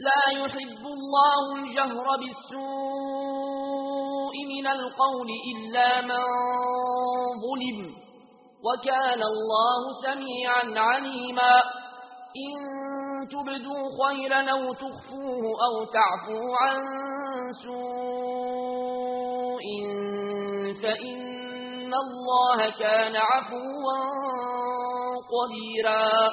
لا يحب الله الجهر بالسوء من القول إلا من ظلم وكان الله سميعا عليما. إن تبدوا خيرا أو تخفوه أو تعفو عن سوء فإن الله كان عفوا قديرا.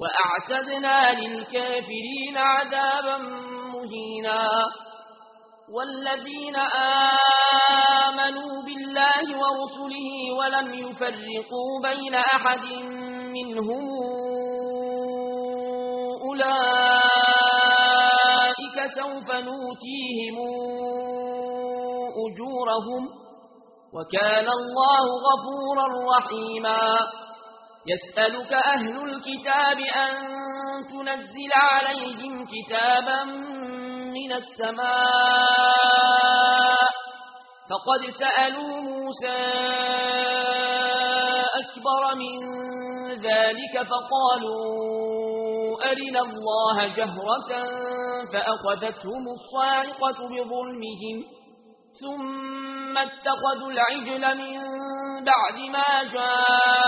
وأعتدنا للكافرين عذابا مهينا والذين آمنوا بالله ورسله ولم يفرقوا بين أحد منهم أولئك سوف نوتيهم أجورهم وكان الله غفورا رحيما يسألك أهل الكتاب أن تنزل عليهم كتابا من السماء. فقد سألوا موسى أكبر من ذلك فقالوا أرنا الله جهرة فأخذتهم الصاعقة بظلمهم ثم اتخذوا العجل من بعد ما جاءتهم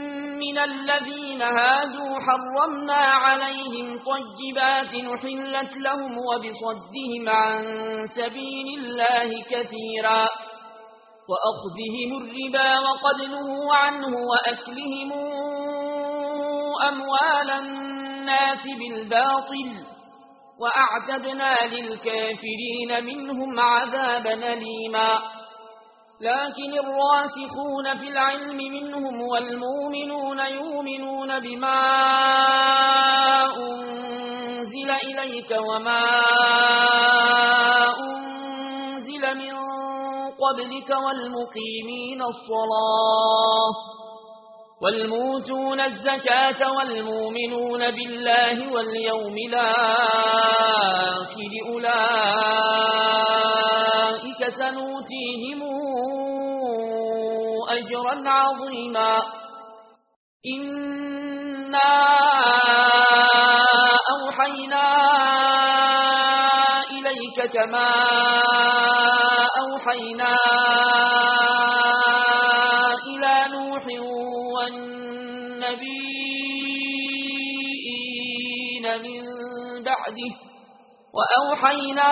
من الذين هادوا حرمنا عليهم طيبات نحلت لهم وبصدهم عن سبيل الله كثيرا وأخذهم الربا وقد نهوا عنه وأكلهم أموال الناس بالباطل وأعتدنا للكافرين منهم عذابا نليما لكن الراسخون في العلم منهم والمؤمنون يؤمنون بما أنزل إليك وما أنزل من قبلك والمقيمين الصلاة والموتون الزكاة والمؤمنون بالله واليوم الآخر أولئك سنوتيهم أجرا عظيما. إنا أوحينا إليك كما أوحينا إلى نوح النبيين من بعده. وأوحينا